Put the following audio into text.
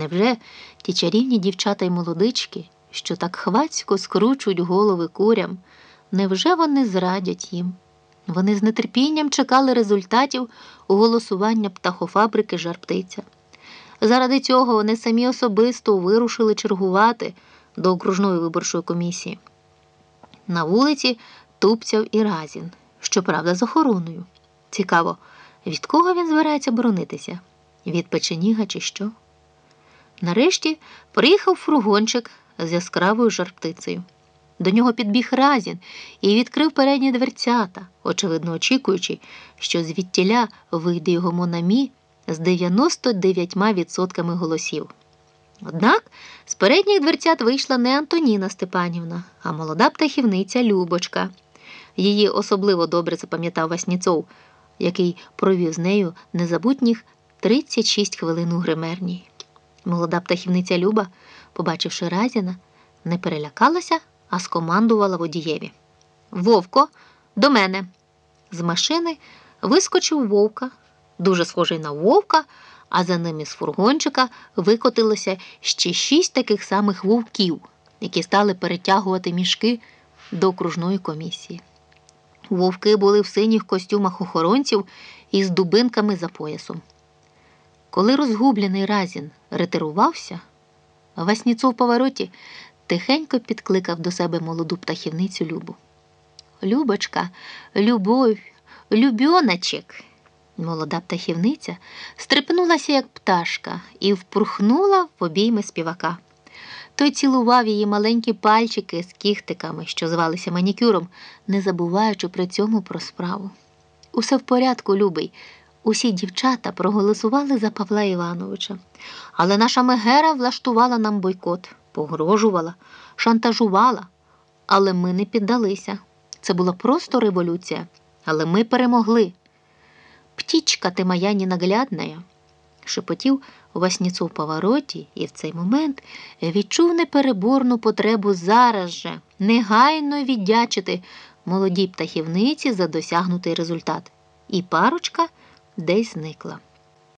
Невже ті чарівні дівчата й молодички, що так хвацько скручують голови курям, невже вони зрадять їм? Вони з нетерпінням чекали результатів голосування птахофабрики Жарптиця. Заради цього вони самі особисто вирушили чергувати до окружної виборчої комісії. На вулиці тупцяв і Разін, щоправда, з охороною. Цікаво, від кого він збирається боронитися? Від печеніга чи що? Нарешті приїхав фургончик з яскравою жарптицею. До нього підбіг Разін і відкрив передні дверцята, очевидно очікуючи, що звідтіля вийде його Монамі з 99% голосів. Однак з передніх дверцят вийшла не Антоніна Степанівна, а молода птахівниця Любочка. Її особливо добре запам'ятав Васніцов, який провів з нею незабутніх 36 хвилин у гримерній. Молода птахівниця Люба, побачивши Разіна, не перелякалася, а скомандувала водієві. Вовко, до мене. З машини вискочив вовка, дуже схожий на вовка, а за ним із фургончика викотилося ще шість таких самих вовків, які стали перетягувати мішки до окружної комісії. Вовки були в синіх костюмах охоронців із дубинками за поясом. Коли розгублений Разін ретирувався, Васніцов в повороті тихенько підкликав до себе молоду птахівницю Любу. Любочка, любов, любьоначек. Молода птахівниця стрепнулася, як пташка, і впурхнула в обійми співака. Той цілував її маленькі пальчики з кіхтиками, що звалися манікюром, не забуваючи при цьому про справу. Усе в порядку, любий. Усі дівчата проголосували за Павла Івановича. Але наша Мегера влаштувала нам бойкот, погрожувала, шантажувала. Але ми не піддалися. Це була просто революція. Але ми перемогли. Птічка ти моя ненаглядная, шепотів Васніцу в повороті і в цей момент відчув непереборну потребу зараз же негайно віддячити молодій птахівниці за досягнутий результат. І парочка десь зникла.